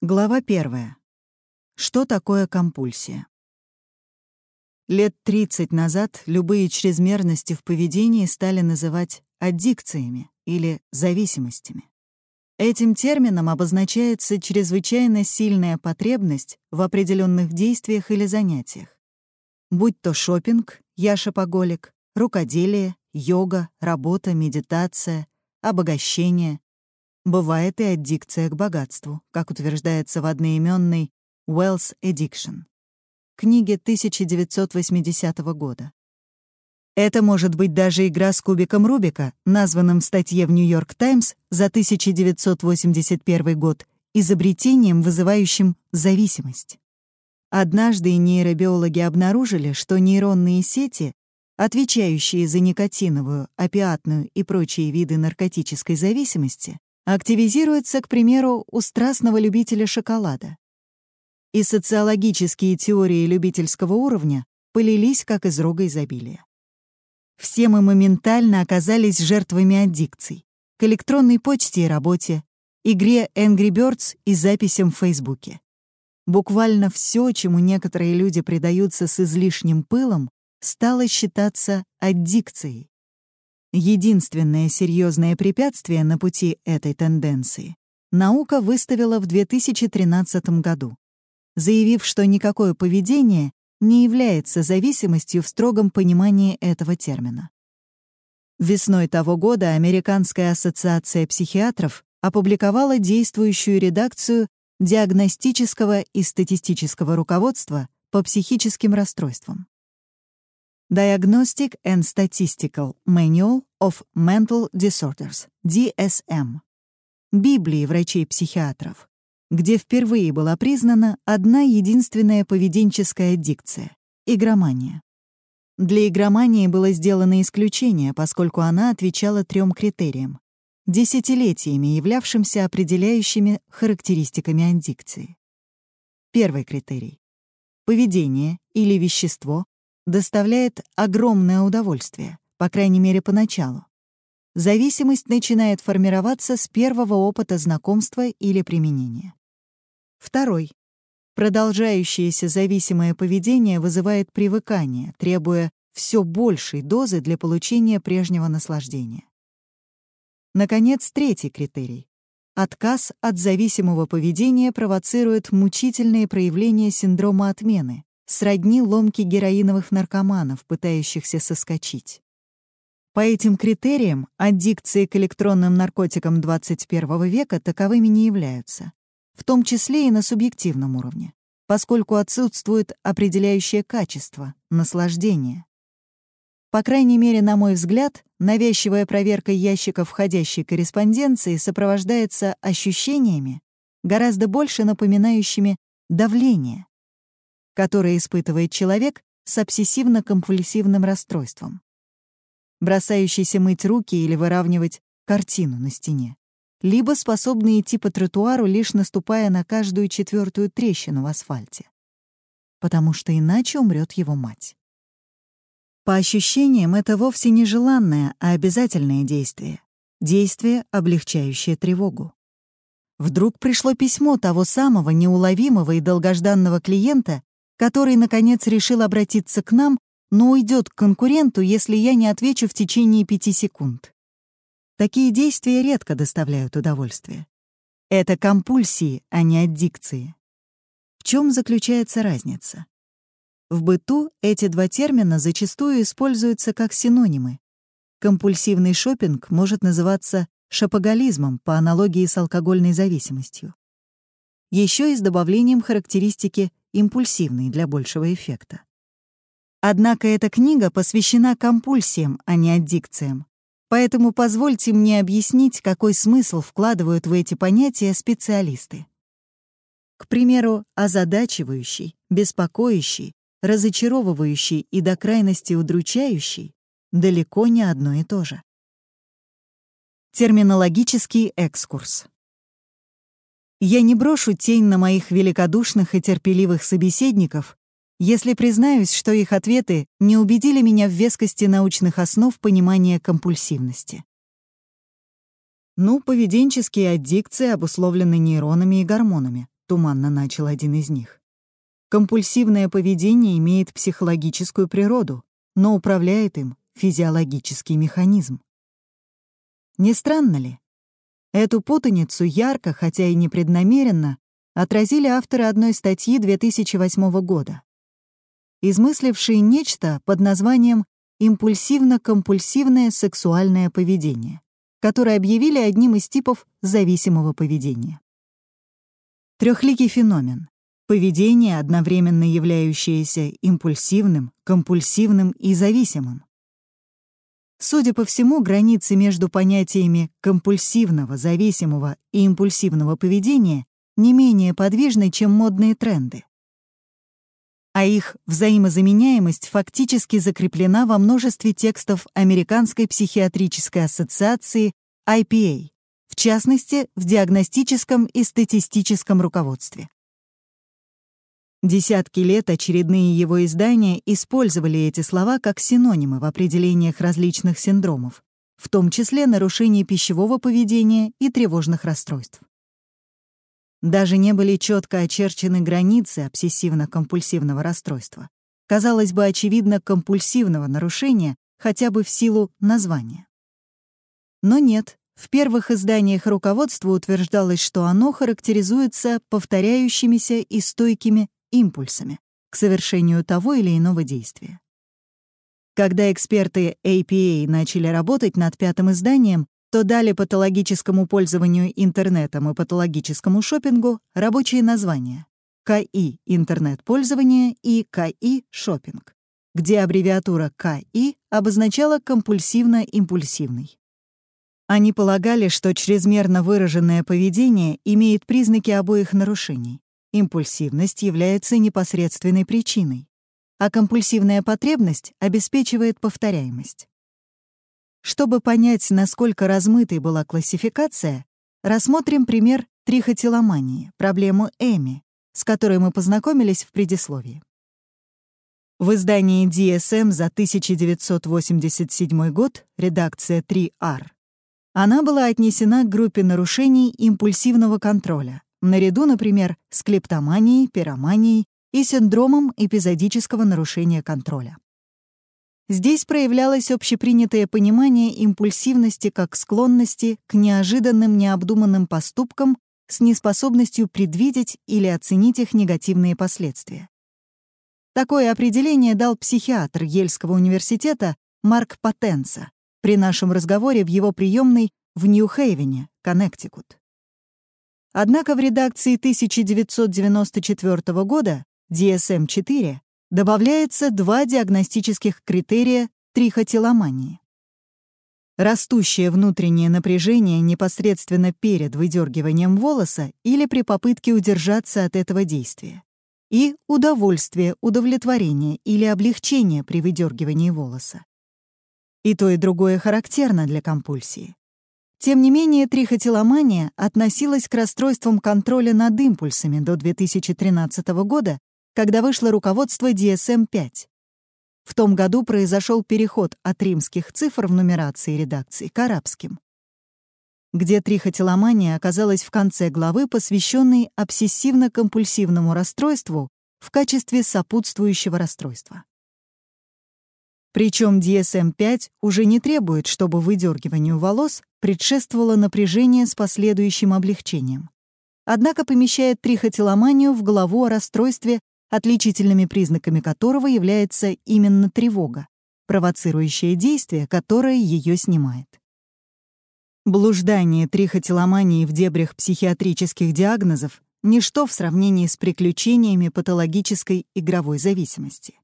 Глава первая. Что такое компульсия? Лет 30 назад любые чрезмерности в поведении стали называть аддикциями или зависимостями. Этим термином обозначается чрезвычайно сильная потребность в определенных действиях или занятиях. Будь то шопинг, я шопоголик, рукоделие, йога, работа, медитация, обогащение, Бывает и аддикция к богатству, как утверждается в одноименной «Wealth Addiction» книге 1980 года. Это может быть даже игра с кубиком Рубика, названным в статье в «Нью-Йорк Таймс» за 1981 год изобретением, вызывающим зависимость. Однажды нейробиологи обнаружили, что нейронные сети, отвечающие за никотиновую, опиатную и прочие виды наркотической зависимости, активизируется, к примеру, у страстного любителя шоколада. И социологические теории любительского уровня полились как из рога изобилия. Все мы моментально оказались жертвами аддикций к электронной почте и работе, игре Angry Birds и записям в Фейсбуке. Буквально все, чему некоторые люди предаются с излишним пылом, стало считаться аддикцией. Единственное серьезное препятствие на пути этой тенденции наука выставила в 2013 году, заявив, что никакое поведение не является зависимостью в строгом понимании этого термина. Весной того года Американская ассоциация психиатров опубликовала действующую редакцию диагностического и статистического руководства по психическим расстройствам. Diagnostic and Statistical Manual of Mental Disorders, DSM, Библии врачей-психиатров, где впервые была признана одна единственная поведенческая дикция — игромания. Для игромании было сделано исключение, поскольку она отвечала трем критериям, десятилетиями являвшимся определяющими характеристиками аддикции. Первый критерий — поведение или вещество, доставляет огромное удовольствие, по крайней мере, поначалу. Зависимость начинает формироваться с первого опыта знакомства или применения. Второй. Продолжающееся зависимое поведение вызывает привыкание, требуя все большей дозы для получения прежнего наслаждения. Наконец, третий критерий. Отказ от зависимого поведения провоцирует мучительные проявления синдрома отмены, сродни ломке героиновых наркоманов, пытающихся соскочить. По этим критериям аддикции к электронным наркотикам 21 века таковыми не являются, в том числе и на субъективном уровне, поскольку отсутствует определяющее качество — наслаждение. По крайней мере, на мой взгляд, навязчивая проверка ящиков входящей корреспонденции сопровождается ощущениями, гораздо больше напоминающими давление, которое испытывает человек с обсессивно-компульсивным расстройством, бросающийся мыть руки или выравнивать картину на стене, либо способный идти по тротуару, лишь наступая на каждую четвертую трещину в асфальте, потому что иначе умрет его мать. По ощущениям, это вовсе не желанное, а обязательное действие. Действие, облегчающее тревогу. Вдруг пришло письмо того самого неуловимого и долгожданного клиента, который, наконец, решил обратиться к нам, но уйдет к конкуренту, если я не отвечу в течение пяти секунд. Такие действия редко доставляют удовольствие. Это компульсии, а не аддикции. В чем заключается разница? В быту эти два термина зачастую используются как синонимы. Компульсивный шопинг может называться шопоголизмом по аналогии с алкогольной зависимостью. Еще и с добавлением характеристики импульсивный для большего эффекта. Однако эта книга посвящена компульсиям, а не аддикциям. Поэтому позвольте мне объяснить, какой смысл вкладывают в эти понятия специалисты. К примеру, озадачивающий, беспокоящий, разочаровывающий и до крайности удручающий далеко не одно и то же. Терминологический экскурс. Я не брошу тень на моих великодушных и терпеливых собеседников, если признаюсь, что их ответы не убедили меня в вескости научных основ понимания компульсивности. Ну, поведенческие аддикции обусловлены нейронами и гормонами, туманно начал один из них. Компульсивное поведение имеет психологическую природу, но управляет им физиологический механизм. Не странно ли? Эту путаницу ярко, хотя и непреднамеренно, отразили авторы одной статьи 2008 года, измыслившие нечто под названием «импульсивно-компульсивное сексуальное поведение», которое объявили одним из типов зависимого поведения. Трехликий феномен — поведение, одновременно являющееся импульсивным, компульсивным и зависимым. Судя по всему, границы между понятиями компульсивного, зависимого и импульсивного поведения не менее подвижны, чем модные тренды. А их взаимозаменяемость фактически закреплена во множестве текстов Американской психиатрической ассоциации IPA, в частности, в диагностическом и статистическом руководстве. Десятки лет очередные его издания использовали эти слова как синонимы в определениях различных синдромов, в том числе нарушений пищевого поведения и тревожных расстройств. Даже не были четко очерчены границы обсессивно-компульсивного расстройства. Казалось бы, очевидно, компульсивного нарушения хотя бы в силу названия. Но нет, в первых изданиях руководства утверждалось, что оно характеризуется повторяющимися и стойкими импульсами к совершению того или иного действия. Когда эксперты APA начали работать над пятым изданием, то дали патологическому пользованию интернетом и патологическому шопингу рабочие названия КИ — интернет-пользование и КИ — шопинг, где аббревиатура КИ обозначала компульсивно-импульсивный. Они полагали, что чрезмерно выраженное поведение имеет признаки обоих нарушений. Импульсивность является непосредственной причиной, а компульсивная потребность обеспечивает повторяемость. Чтобы понять, насколько размытой была классификация, рассмотрим пример трихотиломании, проблему Эми, с которой мы познакомились в предисловии. В издании DSM за 1987 год, редакция 3R, она была отнесена к группе нарушений импульсивного контроля, наряду, например, с клептоманией, пироманией и синдромом эпизодического нарушения контроля. Здесь проявлялось общепринятое понимание импульсивности как склонности к неожиданным необдуманным поступкам с неспособностью предвидеть или оценить их негативные последствия. Такое определение дал психиатр Ельского университета Марк Потенца при нашем разговоре в его приемной в Нью-Хейвене, Коннектикут. Однако в редакции 1994 года DSM-4 добавляется два диагностических критерия трихотиломании. Растущее внутреннее напряжение непосредственно перед выдергиванием волоса или при попытке удержаться от этого действия. И удовольствие, удовлетворение или облегчение при выдергивании волоса. И то, и другое характерно для компульсии. Тем не менее, трихотиломания относилась к расстройствам контроля над импульсами до 2013 года когда вышло руководство DSM-5. В том году произошел переход от римских цифр в нумерации редакции к арабским, где трихотиломания оказалась в конце главы, посвященной обсессивно-компульсивному расстройству в качестве сопутствующего расстройства. Причем DSM-5 уже не требует, чтобы выдергиванию волос предшествовало напряжение с последующим облегчением. Однако помещает трихотиломанию в главу о расстройстве отличительными признаками которого является именно тревога, провоцирующее действие, которое ее снимает. Блуждание трихотиломании в дебрях психиатрических диагнозов — ничто в сравнении с приключениями патологической игровой зависимости.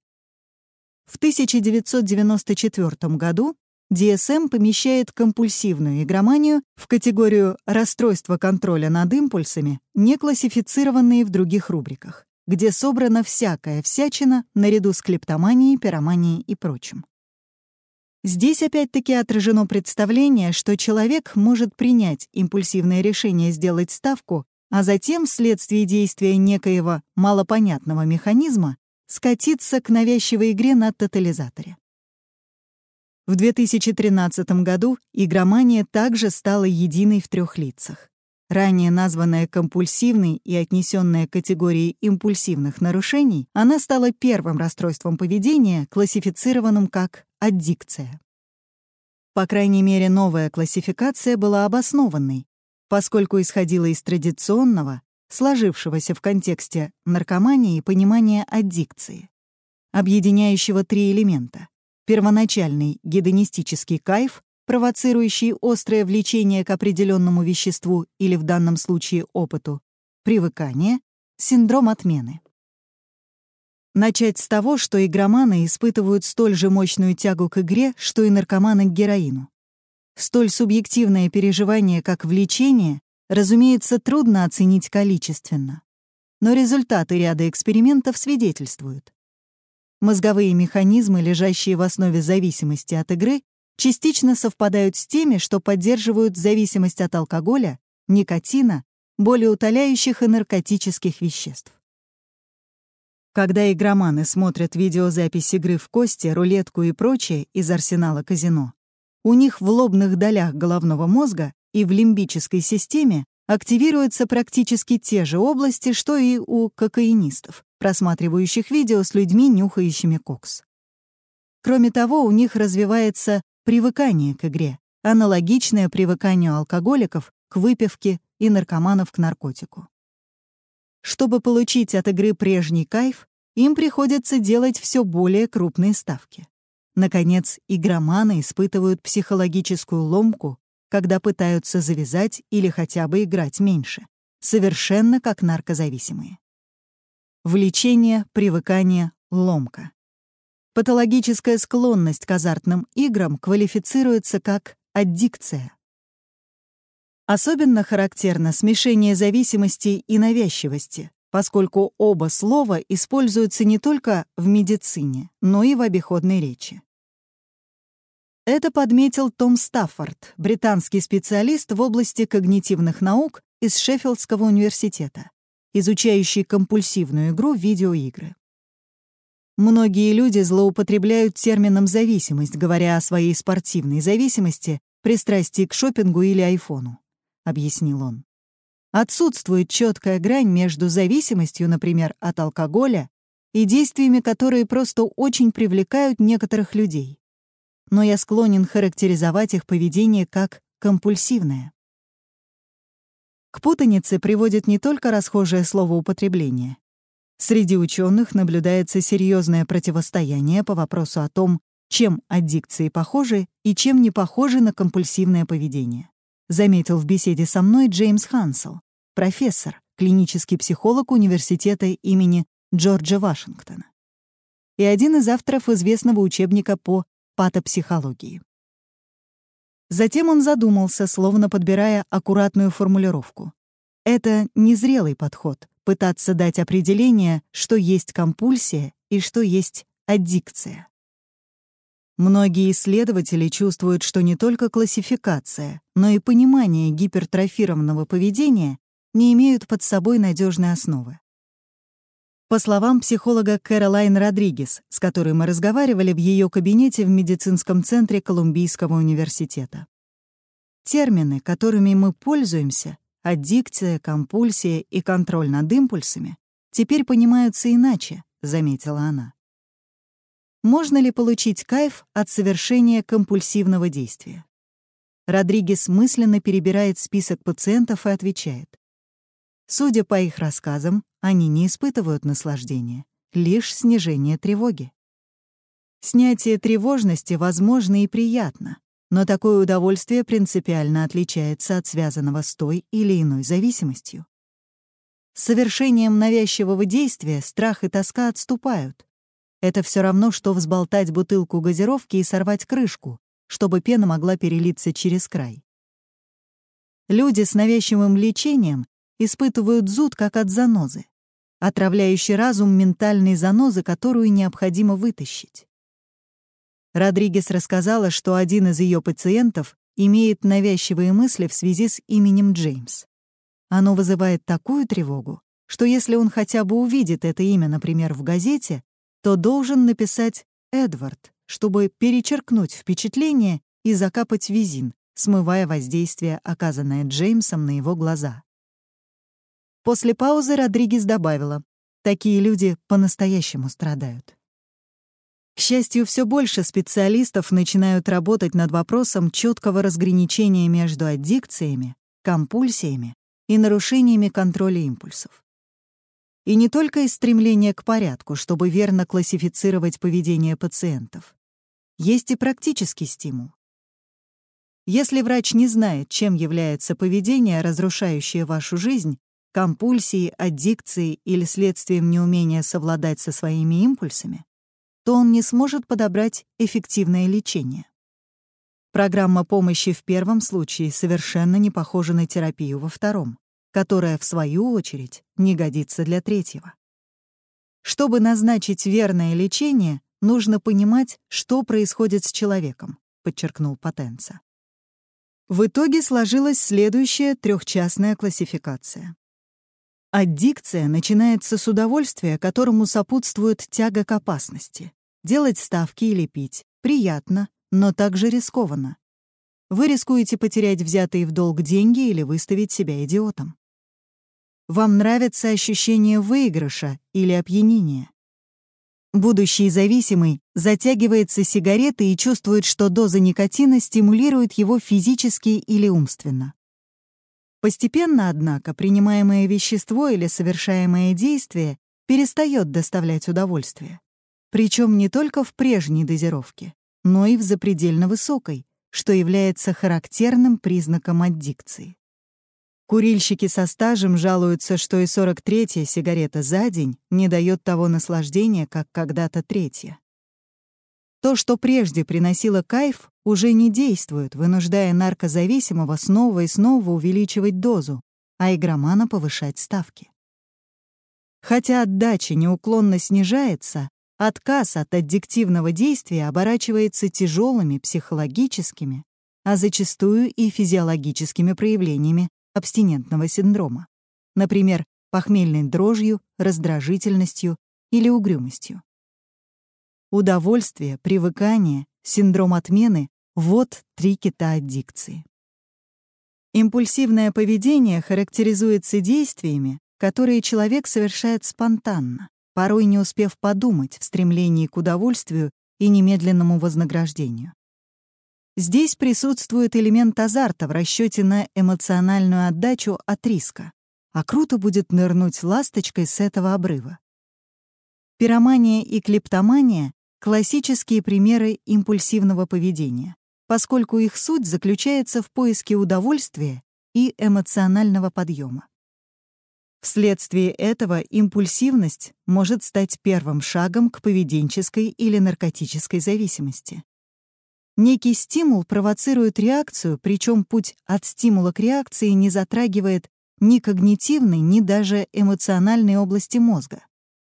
В 1994 году DSM помещает компульсивную игроманию в категорию расстройства контроля над импульсами, не классифицированные в других рубриках где собрана всякая всячина наряду с клептоманией, пироманией и прочим. Здесь опять-таки отражено представление, что человек может принять импульсивное решение сделать ставку, а затем, вследствие действия некоего малопонятного механизма, скатиться к навязчивой игре на тотализаторе. В 2013 году игромания также стала единой в трех лицах. Ранее названная компульсивной и отнесенная к категории импульсивных нарушений, она стала первым расстройством поведения, классифицированным как аддикция. По крайней мере, новая классификация была обоснованной, поскольку исходила из традиционного, сложившегося в контексте наркомании понимания аддикции, объединяющего три элемента — первоначальный гедонистический кайф, провоцирующий острое влечение к определенному веществу или в данном случае опыту, привыкание, синдром отмены. Начать с того, что игроманы испытывают столь же мощную тягу к игре, что и наркоманы к героину. Столь субъективное переживание, как влечение, разумеется, трудно оценить количественно. Но результаты ряда экспериментов свидетельствуют. Мозговые механизмы, лежащие в основе зависимости от игры, частично совпадают с теми, что поддерживают зависимость от алкоголя, никотина, болеутоляющих и наркотических веществ. Когда игроманы смотрят видеозапись игры в кости, рулетку и прочее из арсенала казино, у них в лобных долях головного мозга и в лимбической системе активируются практически те же области, что и у кокаинистов, просматривающих видео с людьми, нюхающими кокс. Кроме того, у них развивается привыкание к игре, аналогичное привыканию алкоголиков к выпивке и наркоманов к наркотику. Чтобы получить от игры прежний кайф, им приходится делать все более крупные ставки. Наконец, игроманы испытывают психологическую ломку, когда пытаются завязать или хотя бы играть меньше, совершенно как наркозависимые. Влечение, привыкание, ломка. Патологическая склонность к азартным играм квалифицируется как аддикция. Особенно характерно смешение зависимости и навязчивости, поскольку оба слова используются не только в медицине, но и в обиходной речи. Это подметил Том Стаффорд, британский специалист в области когнитивных наук из Шеффилдского университета, изучающий компульсивную игру в видеоигры. Многие люди злоупотребляют термином «зависимость», говоря о своей спортивной зависимости, пристрастии к шопингу или айфону. — объяснил он. Отсутствует четкая грань между зависимостью, например, от алкоголя, и действиями, которые просто очень привлекают некоторых людей. Но я склонен характеризовать их поведение как компульсивное. К путанице приводит не только расхожее словоупотребление. Среди ученых наблюдается серьезное противостояние по вопросу о том, чем аддикции похожи и чем не похожи на компульсивное поведение заметил в беседе со мной Джеймс Хансел, профессор, клинический психолог университета имени Джорджа Вашингтона и один из авторов известного учебника по патопсихологии. Затем он задумался, словно подбирая аккуратную формулировку. Это незрелый подход — пытаться дать определение, что есть компульсия и что есть аддикция. Многие исследователи чувствуют, что не только классификация, но и понимание гипертрофированного поведения не имеют под собой надежной основы. По словам психолога Кэролайн Родригес, с которой мы разговаривали в ее кабинете в медицинском центре Колумбийского университета. Термины, которыми мы пользуемся, аддикция, компульсия и контроль над импульсами, теперь понимаются иначе, заметила она можно ли получить кайф от совершения компульсивного действия. Родригес мысленно перебирает список пациентов и отвечает. Судя по их рассказам, они не испытывают наслаждения, лишь снижение тревоги. Снятие тревожности возможно и приятно, но такое удовольствие принципиально отличается от связанного с той или иной зависимостью. С совершением навязчивого действия страх и тоска отступают, это все равно, что взболтать бутылку газировки и сорвать крышку, чтобы пена могла перелиться через край. Люди с навязчивым лечением испытывают зуд, как от занозы, отравляющий разум ментальной занозы, которую необходимо вытащить. Родригес рассказала, что один из ее пациентов имеет навязчивые мысли в связи с именем Джеймс. Оно вызывает такую тревогу, что если он хотя бы увидит это имя, например, в газете, то должен написать «Эдвард», чтобы перечеркнуть впечатление и закапать визин, смывая воздействие, оказанное Джеймсом на его глаза. После паузы Родригес добавила, такие люди по-настоящему страдают. К счастью, все больше специалистов начинают работать над вопросом четкого разграничения между аддикциями, компульсиями и нарушениями контроля импульсов. И не только из стремления к порядку, чтобы верно классифицировать поведение пациентов. Есть и практический стимул. Если врач не знает, чем является поведение, разрушающее вашу жизнь, компульсии, аддикции или следствием неумения совладать со своими импульсами, то он не сможет подобрать эффективное лечение. Программа помощи в первом случае совершенно не похожа на терапию во втором, которая, в свою очередь, не годится для третьего. Чтобы назначить верное лечение, нужно понимать, что происходит с человеком, подчеркнул Потенца. В итоге сложилась следующая трехчастная классификация. Аддикция начинается с удовольствия, которому сопутствует тяга к опасности. Делать ставки или пить приятно, но также рискованно. Вы рискуете потерять взятые в долг деньги или выставить себя идиотом. Вам нравится ощущение выигрыша или опьянения. Будущий зависимый затягивается сигаретой и чувствует, что доза никотина стимулирует его физически или умственно. Постепенно, однако, принимаемое вещество или совершаемое действие перестает доставлять удовольствие. Причем не только в прежней дозировке, но и в запредельно высокой, что является характерным признаком аддикции. Курильщики со стажем жалуются, что и 43-я сигарета за день не дает того наслаждения, как когда-то третья. То, что прежде приносило кайф, уже не действует, вынуждая наркозависимого снова и снова увеличивать дозу, а игромана повышать ставки. Хотя отдача неуклонно снижается, отказ от аддиктивного действия оборачивается тяжелыми психологическими, а зачастую и физиологическими проявлениями абстинентного синдрома, например, похмельной дрожью, раздражительностью или угрюмостью. Удовольствие, привыкание, синдром отмены — вот три кита аддикции. Импульсивное поведение характеризуется действиями, которые человек совершает спонтанно, порой не успев подумать в стремлении к удовольствию и немедленному вознаграждению. Здесь присутствует элемент азарта в расчете на эмоциональную отдачу от риска, а круто будет нырнуть ласточкой с этого обрыва. Пиромания и клептомания классические примеры импульсивного поведения, поскольку их суть заключается в поиске удовольствия и эмоционального подъема. Вследствие этого импульсивность может стать первым шагом к поведенческой или наркотической зависимости. Некий стимул провоцирует реакцию, причем путь от стимула к реакции не затрагивает ни когнитивной, ни даже эмоциональной области мозга,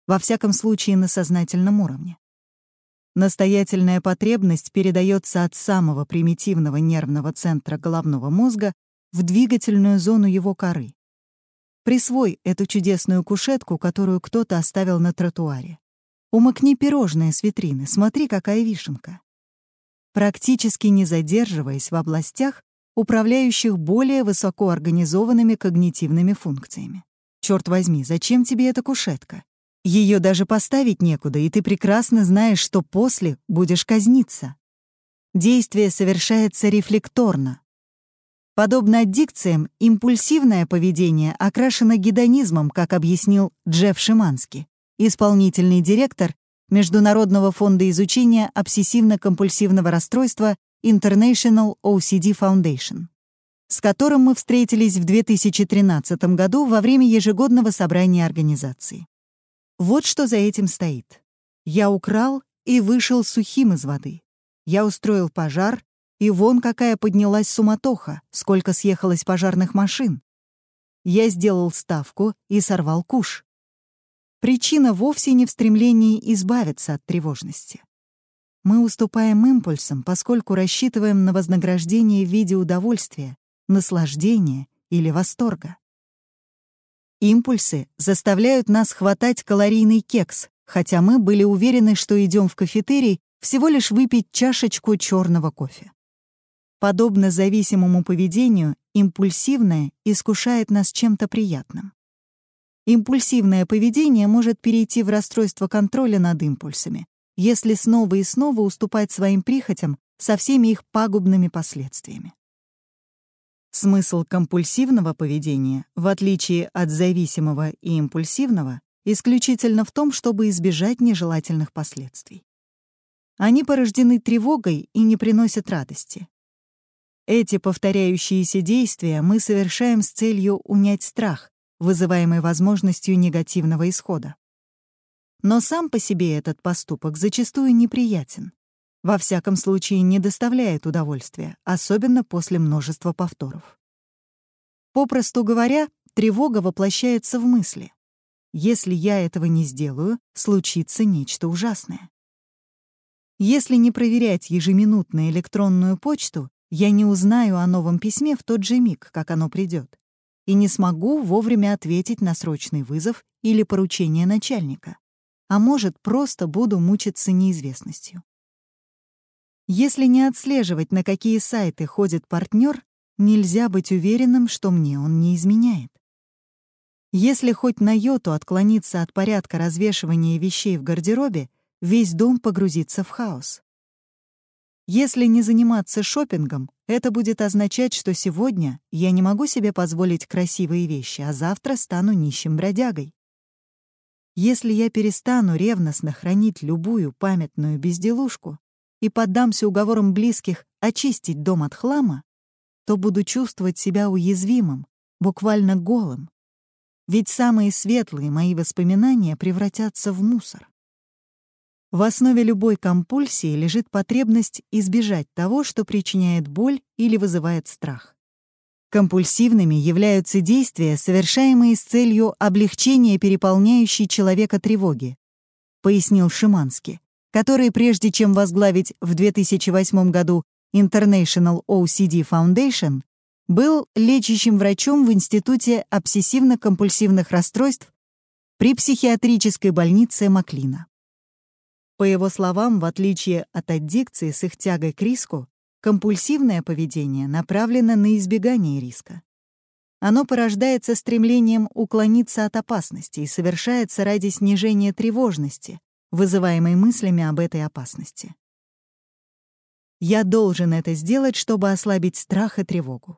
во всяком случае на сознательном уровне. Настоятельная потребность передается от самого примитивного нервного центра головного мозга в двигательную зону его коры. Присвой эту чудесную кушетку, которую кто-то оставил на тротуаре. Умыкни пирожное с витрины, смотри, какая вишенка. Практически не задерживаясь в областях, управляющих более высокоорганизованными когнитивными функциями. Черт возьми, зачем тебе эта кушетка? Ее даже поставить некуда, и ты прекрасно знаешь, что после будешь казниться. Действие совершается рефлекторно. Подобно аддикциям, импульсивное поведение окрашено гедонизмом, как объяснил Джефф Шимански, исполнительный директор Международного фонда изучения обсессивно-компульсивного расстройства International OCD Foundation, с которым мы встретились в 2013 году во время ежегодного собрания организации. Вот что за этим стоит. Я украл и вышел сухим из воды. Я устроил пожар, и вон какая поднялась суматоха, сколько съехалось пожарных машин. Я сделал ставку и сорвал куш. Причина вовсе не в стремлении избавиться от тревожности. Мы уступаем импульсам, поскольку рассчитываем на вознаграждение в виде удовольствия, наслаждения или восторга. Импульсы заставляют нас хватать калорийный кекс, хотя мы были уверены, что идем в кафетерий всего лишь выпить чашечку черного кофе. Подобно зависимому поведению, импульсивное искушает нас чем-то приятным. Импульсивное поведение может перейти в расстройство контроля над импульсами, если снова и снова уступать своим прихотям со всеми их пагубными последствиями. Смысл компульсивного поведения, в отличие от зависимого и импульсивного, исключительно в том, чтобы избежать нежелательных последствий. Они порождены тревогой и не приносят радости. Эти повторяющиеся действия мы совершаем с целью унять страх, вызываемый возможностью негативного исхода. Но сам по себе этот поступок зачастую неприятен. Во всяком случае, не доставляет удовольствия, особенно после множества повторов. Попросту говоря, тревога воплощается в мысли. Если я этого не сделаю, случится нечто ужасное. Если не проверять ежеминутно электронную почту, я не узнаю о новом письме в тот же миг, как оно придет, и не смогу вовремя ответить на срочный вызов или поручение начальника, а может, просто буду мучиться неизвестностью. Если не отслеживать, на какие сайты ходит партнер, нельзя быть уверенным, что мне он не изменяет. Если хоть на йоту отклониться от порядка развешивания вещей в гардеробе, весь дом погрузится в хаос. Если не заниматься шопингом, это будет означать, что сегодня я не могу себе позволить красивые вещи, а завтра стану нищим бродягой. Если я перестану ревностно хранить любую памятную безделушку и поддамся уговорам близких очистить дом от хлама, то буду чувствовать себя уязвимым, буквально голым. Ведь самые светлые мои воспоминания превратятся в мусор. В основе любой компульсии лежит потребность избежать того, что причиняет боль или вызывает страх. Компульсивными являются действия, совершаемые с целью облегчения переполняющей человека тревоги, пояснил Шиманский, который, прежде чем возглавить в 2008 году International OCD Foundation, был лечащим врачом в Институте обсессивно-компульсивных расстройств при психиатрической больнице Маклина. По его словам, в отличие от аддикции с их тягой к риску, компульсивное поведение направлено на избегание риска. Оно порождается стремлением уклониться от опасности и совершается ради снижения тревожности, вызываемой мыслями об этой опасности. Я должен это сделать, чтобы ослабить страх и тревогу.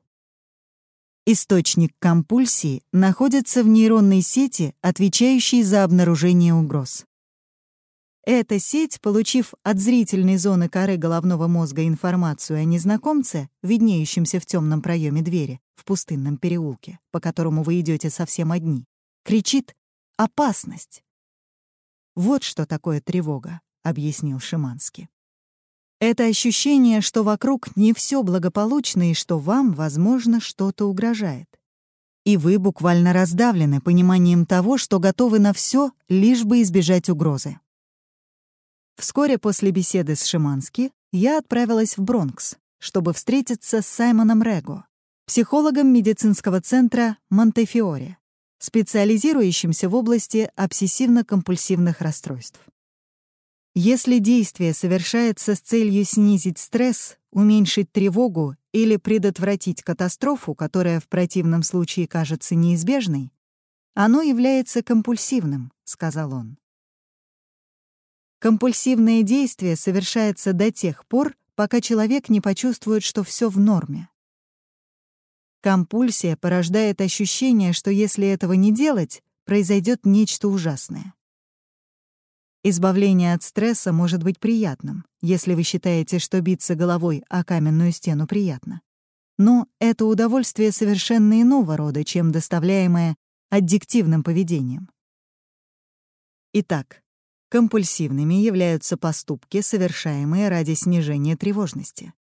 Источник компульсии находится в нейронной сети, отвечающей за обнаружение угроз. Эта сеть, получив от зрительной зоны коры головного мозга информацию о незнакомце, виднеющемся в темном проеме двери в пустынном переулке, по которому вы идете совсем одни, кричит «Опасность!». «Вот что такое тревога», — объяснил Шиманский. Это ощущение, что вокруг не все благополучно и что вам, возможно, что-то угрожает. И вы буквально раздавлены пониманием того, что готовы на все, лишь бы избежать угрозы. Вскоре после беседы с Шимански я отправилась в Бронкс, чтобы встретиться с Саймоном Рего, психологом медицинского центра Монтефиоре, специализирующимся в области обсессивно-компульсивных расстройств. Если действие совершается с целью снизить стресс, уменьшить тревогу или предотвратить катастрофу, которая в противном случае кажется неизбежной, оно является компульсивным, сказал он. Компульсивное действие совершается до тех пор, пока человек не почувствует, что все в норме. Компульсия порождает ощущение, что если этого не делать, произойдет нечто ужасное. Избавление от стресса может быть приятным, если вы считаете, что биться головой о каменную стену приятно. Но это удовольствие совершенно иного рода, чем доставляемое аддиктивным поведением. Итак, Компульсивными являются поступки, совершаемые ради снижения тревожности.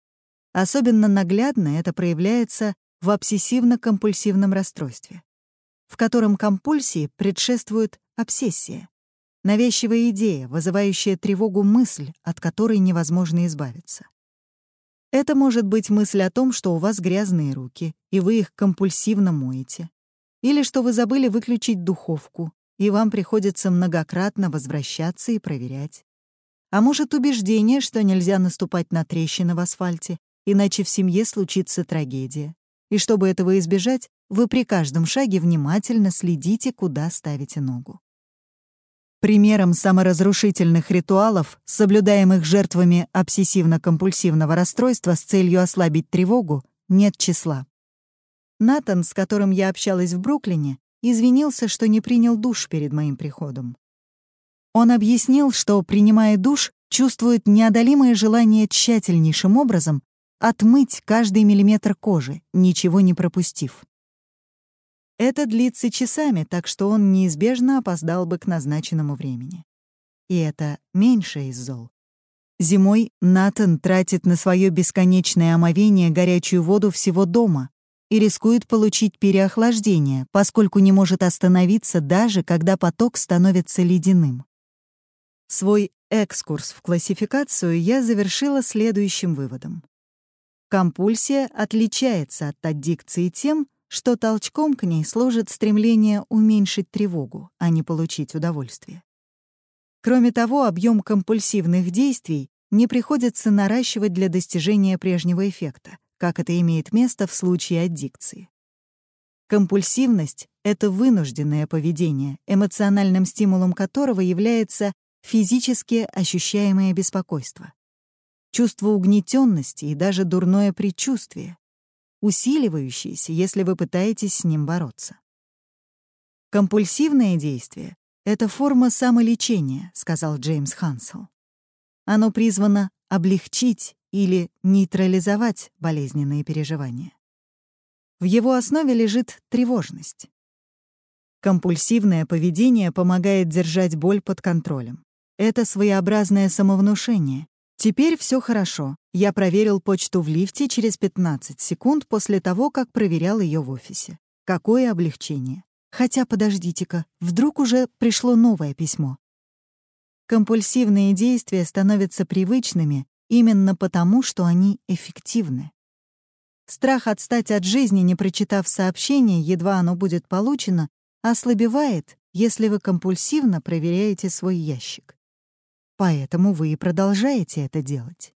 Особенно наглядно это проявляется в обсессивно-компульсивном расстройстве, в котором компульсии предшествует обсессия, навязчивая идея, вызывающая тревогу мысль, от которой невозможно избавиться. Это может быть мысль о том, что у вас грязные руки, и вы их компульсивно моете, или что вы забыли выключить духовку, и вам приходится многократно возвращаться и проверять. А может, убеждение, что нельзя наступать на трещины в асфальте, иначе в семье случится трагедия. И чтобы этого избежать, вы при каждом шаге внимательно следите, куда ставите ногу. Примером саморазрушительных ритуалов, соблюдаемых жертвами обсессивно-компульсивного расстройства с целью ослабить тревогу, нет числа. Натан, с которым я общалась в Бруклине, извинился, что не принял душ перед моим приходом. Он объяснил, что, принимая душ, чувствует неодолимое желание тщательнейшим образом отмыть каждый миллиметр кожи, ничего не пропустив. Это длится часами, так что он неизбежно опоздал бы к назначенному времени. И это меньше из зол. Зимой Натан тратит на свое бесконечное омовение горячую воду всего дома и рискует получить переохлаждение, поскольку не может остановиться даже, когда поток становится ледяным. Свой экскурс в классификацию я завершила следующим выводом. Компульсия отличается от аддикции тем, что толчком к ней служит стремление уменьшить тревогу, а не получить удовольствие. Кроме того, объем компульсивных действий не приходится наращивать для достижения прежнего эффекта, как это имеет место в случае аддикции. Компульсивность — это вынужденное поведение, эмоциональным стимулом которого является физически ощущаемое беспокойство, чувство угнетенности и даже дурное предчувствие, усиливающиеся, если вы пытаетесь с ним бороться. «Компульсивное действие — это форма самолечения», — сказал Джеймс Хансел. Оно призвано облегчить или нейтрализовать болезненные переживания. В его основе лежит тревожность. Компульсивное поведение помогает держать боль под контролем. Это своеобразное самовнушение, Теперь все хорошо. Я проверил почту в лифте через 15 секунд после того, как проверял ее в офисе. Какое облегчение. Хотя, подождите-ка, вдруг уже пришло новое письмо. Компульсивные действия становятся привычными именно потому, что они эффективны. Страх отстать от жизни, не прочитав сообщение, едва оно будет получено, ослабевает, если вы компульсивно проверяете свой ящик. Поэтому вы и продолжаете это делать.